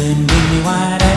And make me wide